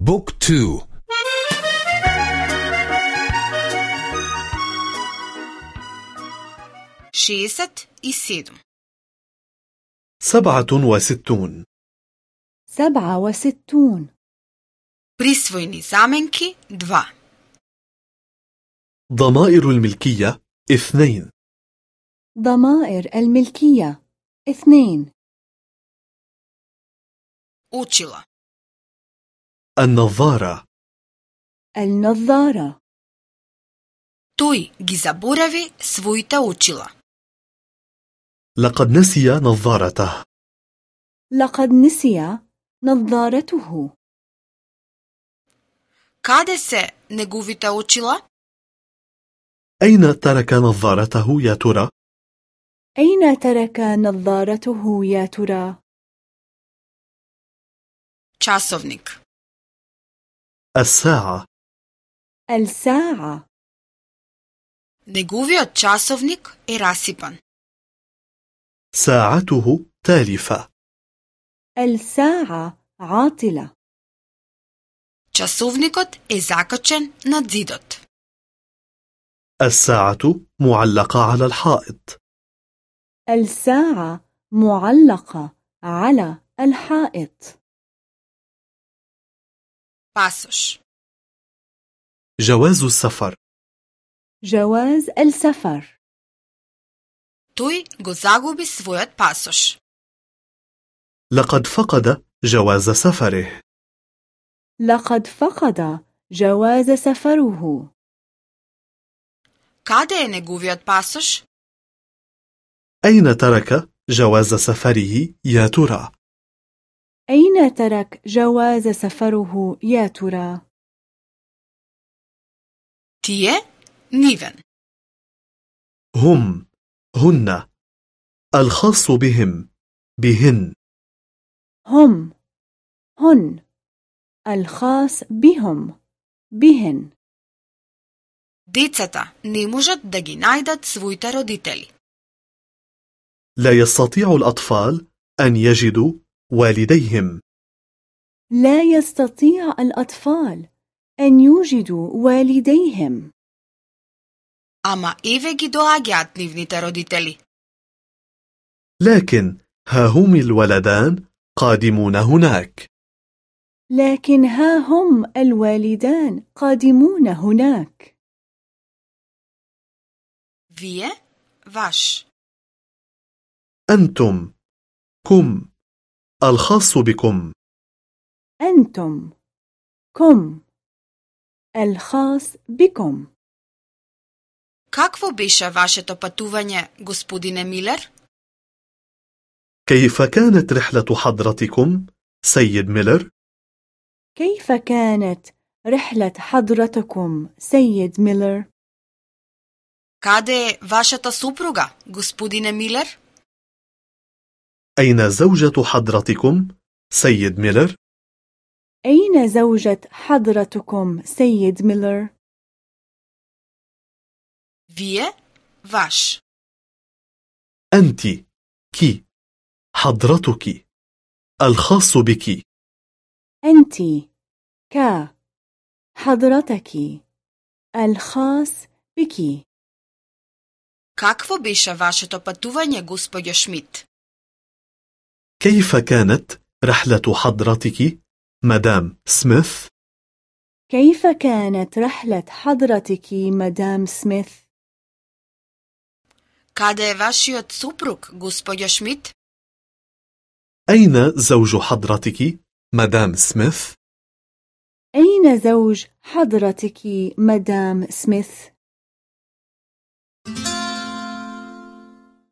Book two. Шеесет и седум سبعة وستون. سبعة وستون. Присвојни заменки 2 ضمائر الملكية اثنين. ضمائر الملكية اثنين. Učila. النظارة النظارة Той ги заборави своите очила. لقد نسي نظارته لقد نسي نظارته Каде се неговите очила? أين ترك نظارته يا ترى؟ أين ترك نظارته يا ترى؟ Часовник. الساعة الساعة Неговиот часовник е расипан. ساعته تالفة الساعة عاطلة Часовникот е закачен над зидот. الساعة معلقة على الحائط الساعة معلقة على الحائط Пасош. جواز السفر جواز السفر Тој го загуби својот пасош. لقد فقد جواز سفره لقد فقد جواز سفره Каде е неговиот пасош? أين ترك جواز سفره يا ترى؟ أين ترك جواز سفره يا ترى؟ Тие, нивен. هم هن الخاص بهم بهن هم هن الخاص بهم بهن Децата не можат да ги најдат своите родители. لا يستطيع الأطفال أن يجدوا والديهم لا يستطيع الأطفال أن يوجدوا والديهم Ама еве ги доаѓаат нивните родители. لكن ها هم الولدان قادمون هناك لكن ها هم الوالدان قادمون هناك Вие, ваш. أنتم كم الخاص بكم أنتم كم الخاص بكم Какво беше вашето пътување, господине Милер? كيف كانت رحلة حضرتكم سيد ميلر؟ كيف كانت رحلة حضرتكم سيد ميلر؟ Каде е вашата супруга, господине Милер? أين زوجة حضرتكم سيد ميلر؟ أين زوجة حضرتكم سيد ميلر؟ Вие, ваш. أنت كي حضرتك الخاص بك أنت ك حضرتك الخاص بك Какво беше вашето пътување, господјо Шмидт? كيف كانت رحلة حضرتك مدام سميث؟ كيف كانت رحلة حضرتك مدام سميث؟ كاد je vašiot suprug, شميت؟ أين زوج حضرتك مدام سميث؟ أين زوج حضرتك مدام سميث؟